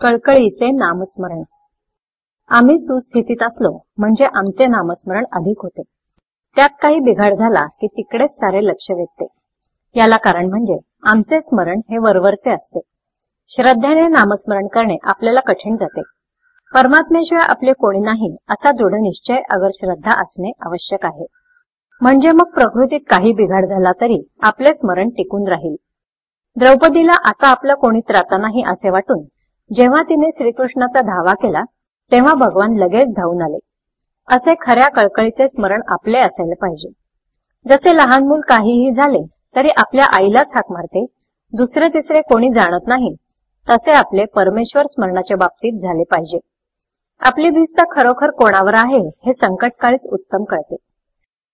कळकळीचे नामस्मरण. आम्ही सुस्थितीत असलो म्हणजे आमचे नामस्मरण अधिक होते. त्यात काही बिघाड झाला की तिकडेच सारे लक्ष वेधते. याला कारण म्हणजे आमचे स्मरण हे वरवरचे असते. श्रद्धेने नामस्मरण करणे आपल्याला कठीण जाते. परमात्म्याशिवाय आपले कोणी नाही असा दृढ निश्चय अगर श्रद्धा असणे आवश्यक आहे. म्हणजे मग प्रकृतीत काही बिघाड झाला तरी आपले स्मरण टिकून राहील. द्रौपदीला आता आपला कोणी त्राता नाही असे वाटून जेव्हा तिने श्रीकृष्णाचा धावा केला तेव्हा भगवान लगेच धावून आले. असे खऱ्या कळकळीचे स्मरण आपले असायला पाहिजे. जसे लहान मूल काहीही झाले तरी आपल्या आईलाच हाक मारते दुसरे तिसरे कोणी जाणत नाही तसे आपले परमेश्वर स्मरणाच्या बाबतीत झाले पाहिजे. आपली भिस्त खरोखर कोणावर आहे हे संकटकाळीच उत्तम कळते.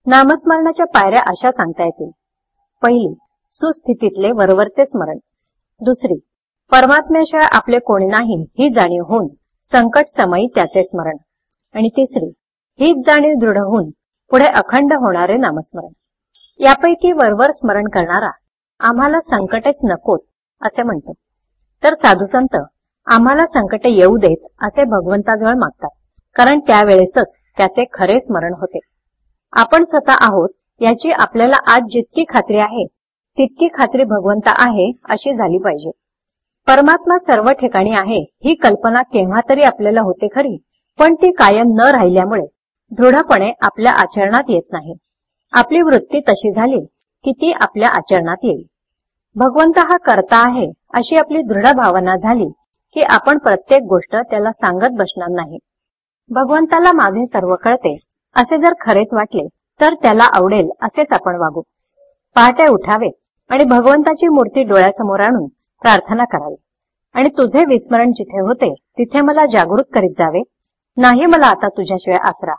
नामस्मरणाच्या पायऱ्या अशा सांगता येतील. पहिली सुस्थितीतले वरवरचे स्मरण. दुसरी परमात्म्याशिवाय आपले कोणी नाही ही जाणीव होऊन संकट समयी त्याचे स्मरण. आणि तिसरी हीच जाणीव दृढ होऊन पुढे अखंड होणारे नामस्मरण. यापैकी वरवर स्मरण करणारा आम्हाला संकटेच नकोत असे म्हणतो. तर साधुसंत आम्हाला संकटे येऊ देत असे भगवंताजवळ मागतात. कारण त्यावेळेसच त्याचे खरे स्मरण होते. आपण स्वतः आहोत याची आपल्याला आज जितकी खात्री आहे तितकी खात्री भगवंता आहे अशी झाली पाहिजे. परमात्मा सर्व ठिकाणी आहे ही कल्पना केव्हा तरी आपल्याला होते खरी. पण ती कायम न राहिल्यामुळे दृढपणे आपल्या आचरणात येत नाही. आपली वृत्ती तशी झाली की ती आपल्या आचरणात येईल. भगवंत हा करता आहे अशी आपली दृढ भावना झाली की आपण प्रत्येक गोष्ट त्याला सांगत बसणार नाही. भगवंताला माझे सर्व कळते असे जर खरेच वाटले तर त्याला आवडेल असेच आपण वागू. पहाटे उठावे आणि भगवंताची मूर्ती डोळ्यासमोर आणून प्रार्थना करावी. आणि तुझे विस्मरण जिथे होते तिथे मला जागृत करीत जावे. नाही मला आता तुझ्याशिवाय आसरा.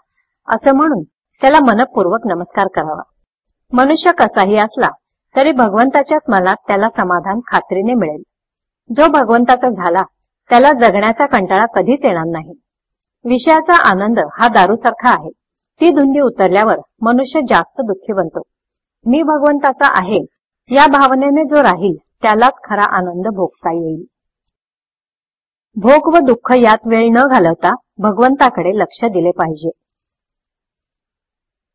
असं म्हणून त्याला मनपूर्वक नमस्कार करावा. मनुष्य कसाही असला तरी भगवंताच्या स्मरणात त्याला समाधान खात्रीने मिळेल. जो भगवंताचा झाला त्याला जगण्याचा कंटाळा कधीच येणार नाही. विषयाचा आनंद हा दारूसारखा आहे. ती धुंदी उतरल्यावर मनुष्य जास्त दुःखी बनतो मी भगवंताचा आहे या भावनेने जो राहील त्यालाच खरा आनंद भोगता येईल. भोग व दुःख यात वेळ न घालवता भगवंताकडे लक्ष दिले पाहिजे.